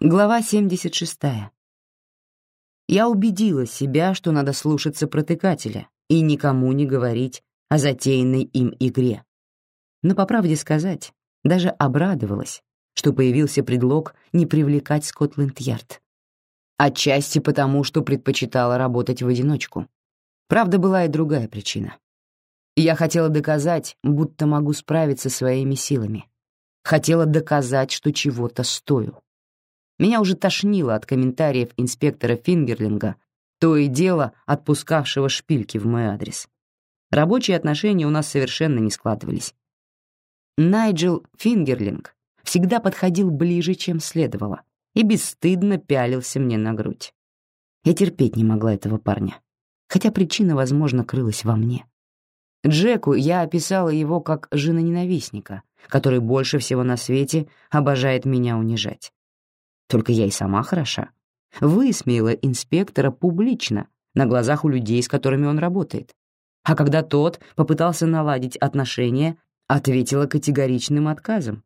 Глава 76. Я убедила себя, что надо слушаться протыкателя и никому не говорить о затеянной им игре. Но, по правде сказать, даже обрадовалась, что появился предлог не привлекать Скотланд-Ярд. Отчасти потому, что предпочитала работать в одиночку. Правда, была и другая причина. Я хотела доказать, будто могу справиться своими силами. Хотела доказать, что чего-то стою. Меня уже тошнило от комментариев инспектора Фингерлинга, то и дело отпускавшего шпильки в мой адрес. Рабочие отношения у нас совершенно не складывались. Найджел Фингерлинг всегда подходил ближе, чем следовало, и бесстыдно пялился мне на грудь. Я терпеть не могла этого парня, хотя причина, возможно, крылась во мне. Джеку я описала его как женоненавистника, который больше всего на свете обожает меня унижать. Только я и сама хороша. Высмеяла инспектора публично, на глазах у людей, с которыми он работает. А когда тот попытался наладить отношения, ответила категоричным отказом.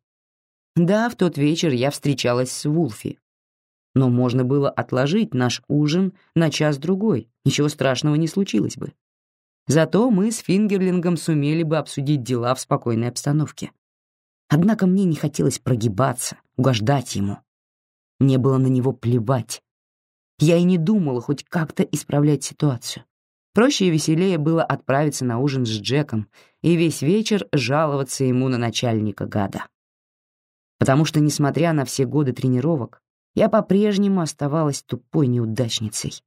Да, в тот вечер я встречалась с Вулфи. Но можно было отложить наш ужин на час-другой, ничего страшного не случилось бы. Зато мы с Фингерлингом сумели бы обсудить дела в спокойной обстановке. Однако мне не хотелось прогибаться, угождать ему. Мне было на него плевать. Я и не думала хоть как-то исправлять ситуацию. Проще и веселее было отправиться на ужин с Джеком и весь вечер жаловаться ему на начальника гада. Потому что, несмотря на все годы тренировок, я по-прежнему оставалась тупой неудачницей.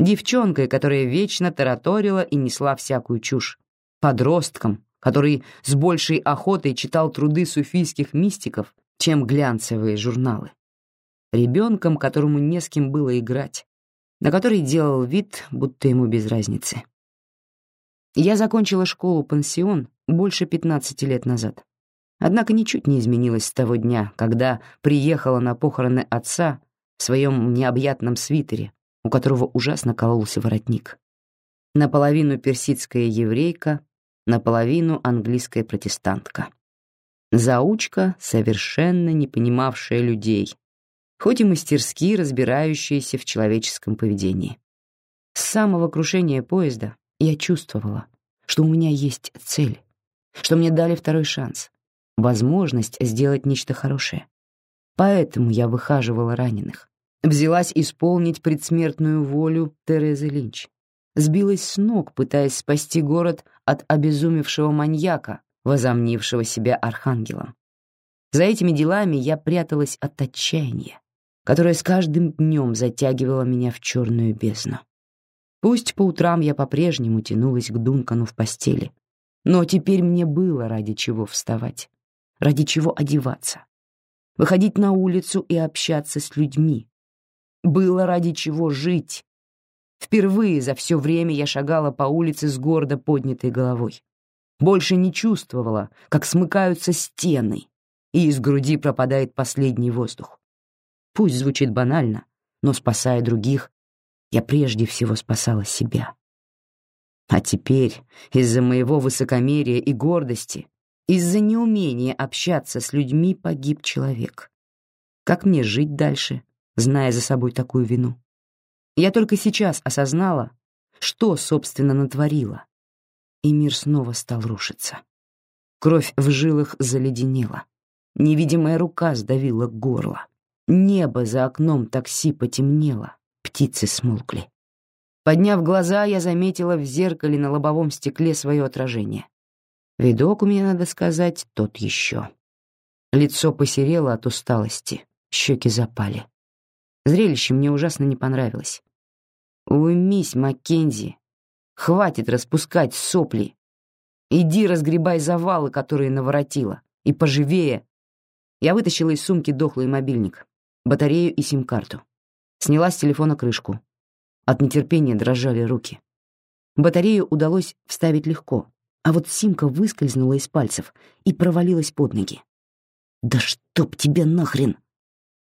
Девчонкой, которая вечно тараторила и несла всякую чушь. Подростком, который с большей охотой читал труды суфийских мистиков, чем глянцевые журналы ребенком, которому не с кем было играть, на который делал вид, будто ему без разницы. Я закончила школу-пансион больше 15 лет назад. Однако ничуть не изменилось с того дня, когда приехала на похороны отца в своем необъятном свитере, у которого ужасно кололся воротник. Наполовину персидская еврейка, наполовину английская протестантка. Заучка, совершенно не понимавшая людей, хоть и мастерски разбирающиеся в человеческом поведении. С самого крушения поезда я чувствовала, что у меня есть цель, что мне дали второй шанс, возможность сделать нечто хорошее. Поэтому я выхаживала раненых, взялась исполнить предсмертную волю Терезы Линч, сбилась с ног, пытаясь спасти город от обезумевшего маньяка, возомнившего себя архангелом. За этими делами я пряталась от отчаяния, которая с каждым днем затягивала меня в черную бездну. Пусть по утрам я по-прежнему тянулась к Дункану в постели, но теперь мне было ради чего вставать, ради чего одеваться, выходить на улицу и общаться с людьми. Было ради чего жить. Впервые за все время я шагала по улице с гордо поднятой головой. Больше не чувствовала, как смыкаются стены, и из груди пропадает последний воздух. Пусть звучит банально, но спасая других, я прежде всего спасала себя. А теперь из-за моего высокомерия и гордости, из-за неумения общаться с людьми погиб человек. Как мне жить дальше, зная за собой такую вину? Я только сейчас осознала, что, собственно, натворила. И мир снова стал рушиться. Кровь в жилах заледенела. Невидимая рука сдавила горло. Небо за окном такси потемнело, птицы смолкли. Подняв глаза, я заметила в зеркале на лобовом стекле свое отражение. Видок у меня, надо сказать, тот еще. Лицо посерело от усталости, щеки запали. Зрелище мне ужасно не понравилось. «Уймись, Маккензи! Хватит распускать сопли! Иди разгребай завалы, которые наворотила, и поживее!» Я вытащила из сумки дохлый мобильник батарею и сим-карту. Сняла с телефона крышку. От нетерпения дрожали руки. Батарею удалось вставить легко, а вот симка выскользнула из пальцев и провалилась под ноги. «Да чтоб тебе нахрен!»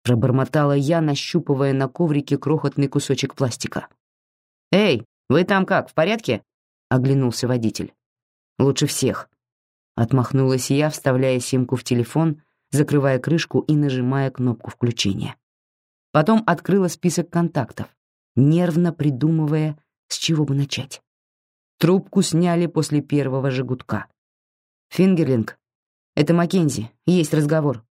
Пробормотала я, нащупывая на коврике крохотный кусочек пластика. «Эй, вы там как, в порядке?» — оглянулся водитель. «Лучше всех». Отмахнулась я, вставляя симку в телефон закрывая крышку и нажимая кнопку включения. Потом открыла список контактов, нервно придумывая, с чего бы начать. Трубку сняли после первого же гудка. «Фингерлинг, это Маккензи, есть разговор».